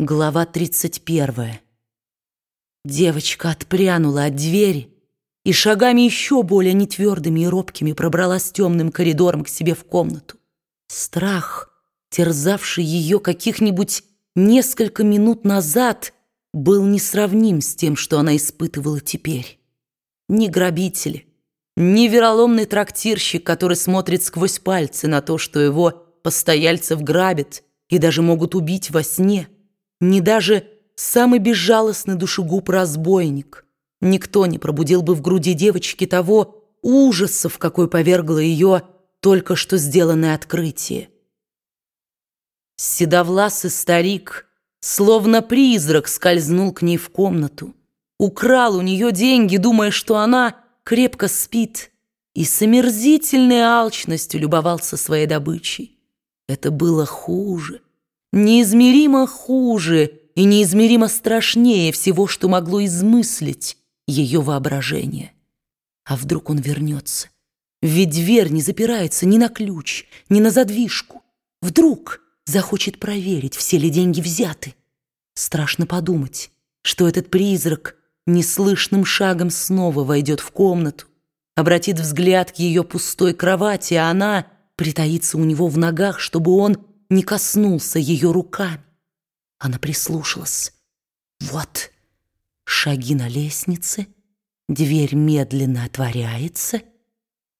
Глава 31. Девочка отпрянула от двери и шагами еще более нетвердыми и робкими пробралась темным коридором к себе в комнату. Страх, терзавший ее каких-нибудь несколько минут назад, был несравним с тем, что она испытывала теперь. Ни грабители, ни вероломный трактирщик, который смотрит сквозь пальцы на то, что его постояльцев грабят и даже могут убить во сне — ни даже самый безжалостный душегуб-разбойник. Никто не пробудил бы в груди девочки того ужаса, в какой повергло ее только что сделанное открытие. Седовласый старик, словно призрак, скользнул к ней в комнату, украл у нее деньги, думая, что она крепко спит, и с омерзительной алчностью любовался своей добычей. Это было хуже неизмеримо хуже и неизмеримо страшнее всего, что могло измыслить ее воображение. А вдруг он вернется? Ведь дверь не запирается ни на ключ, ни на задвижку. Вдруг захочет проверить, все ли деньги взяты. Страшно подумать, что этот призрак неслышным шагом снова войдет в комнату, обратит взгляд к ее пустой кровати, а она притаится у него в ногах, чтобы он не коснулся ее руками. Она прислушалась. Вот шаги на лестнице, дверь медленно отворяется.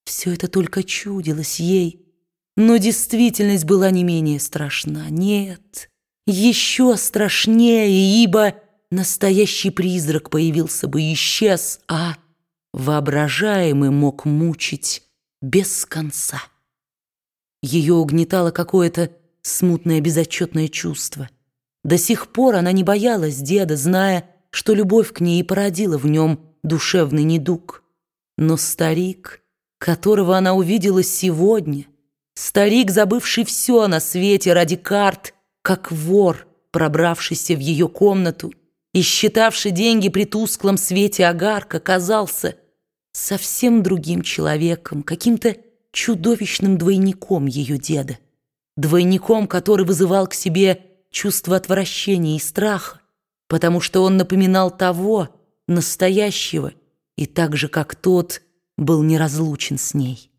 Все это только чудилось ей, но действительность была не менее страшна. Нет, еще страшнее, ибо настоящий призрак появился бы исчез, а воображаемый мог мучить без конца. Ее угнетало какое-то смутное безотчетное чувство. До сих пор она не боялась деда, зная, что любовь к ней породила в нем душевный недуг. Но старик, которого она увидела сегодня, старик, забывший все на свете ради карт, как вор, пробравшийся в ее комнату и считавший деньги при тусклом свете огарка, казался совсем другим человеком, каким-то чудовищным двойником ее деда двойником, который вызывал к себе чувство отвращения и страха, потому что он напоминал того, настоящего, и так же, как тот, был неразлучен с ней.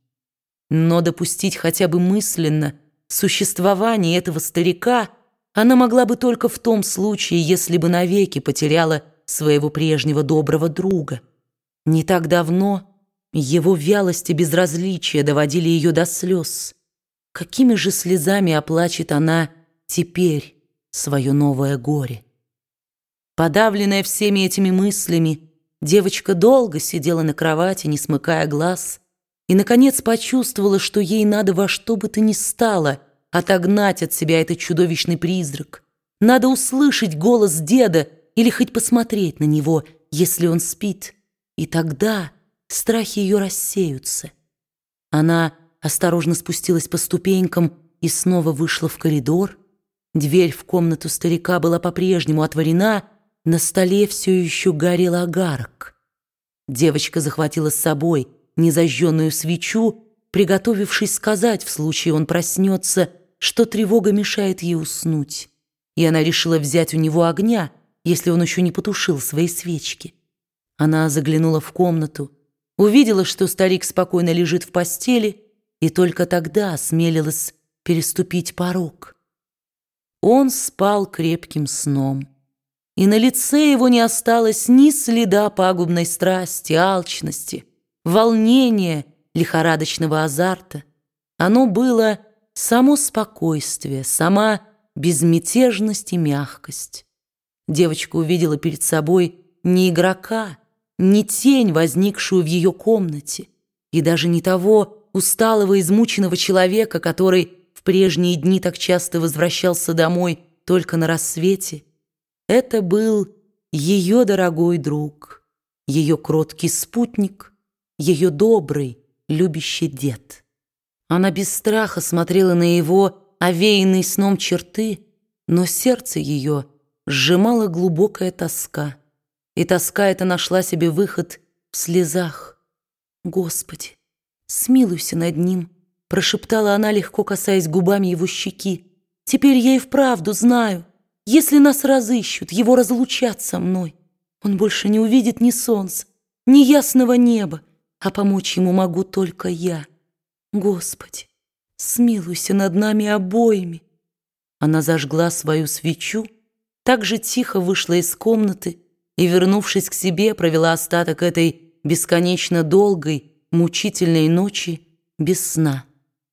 Но допустить хотя бы мысленно существование этого старика она могла бы только в том случае, если бы навеки потеряла своего прежнего доброго друга. Не так давно его вялость и безразличие доводили ее до слез. Какими же слезами оплачет она теперь свое новое горе? Подавленная всеми этими мыслями, девочка долго сидела на кровати, не смыкая глаз, и, наконец, почувствовала, что ей надо во что бы то ни стало отогнать от себя этот чудовищный призрак. Надо услышать голос деда или хоть посмотреть на него, если он спит, и тогда страхи ее рассеются. Она осторожно спустилась по ступенькам и снова вышла в коридор. Дверь в комнату старика была по-прежнему отворена, на столе все еще горел огарок. Девочка захватила с собой незажженную свечу, приготовившись сказать, в случае он проснется, что тревога мешает ей уснуть. И она решила взять у него огня, если он еще не потушил свои свечки. Она заглянула в комнату, увидела, что старик спокойно лежит в постели, и только тогда осмелилась переступить порог. Он спал крепким сном, и на лице его не осталось ни следа пагубной страсти, алчности, волнения, лихорадочного азарта. Оно было само спокойствие, сама безмятежность и мягкость. Девочка увидела перед собой не игрока, не тень, возникшую в ее комнате, и даже не того, усталого, измученного человека, который в прежние дни так часто возвращался домой только на рассвете, это был ее дорогой друг, ее кроткий спутник, ее добрый, любящий дед. Она без страха смотрела на его овеянные сном черты, но сердце ее сжимала глубокая тоска, и тоска эта нашла себе выход в слезах. Господи! «Смилуйся над ним», — прошептала она, легко касаясь губами его щеки. «Теперь я и вправду знаю. Если нас разыщут, его разлучат со мной. Он больше не увидит ни солнца, ни ясного неба, а помочь ему могу только я. Господи, смилуйся над нами обоими. Она зажгла свою свечу, так же тихо вышла из комнаты и, вернувшись к себе, провела остаток этой бесконечно долгой, мучительной ночи без сна.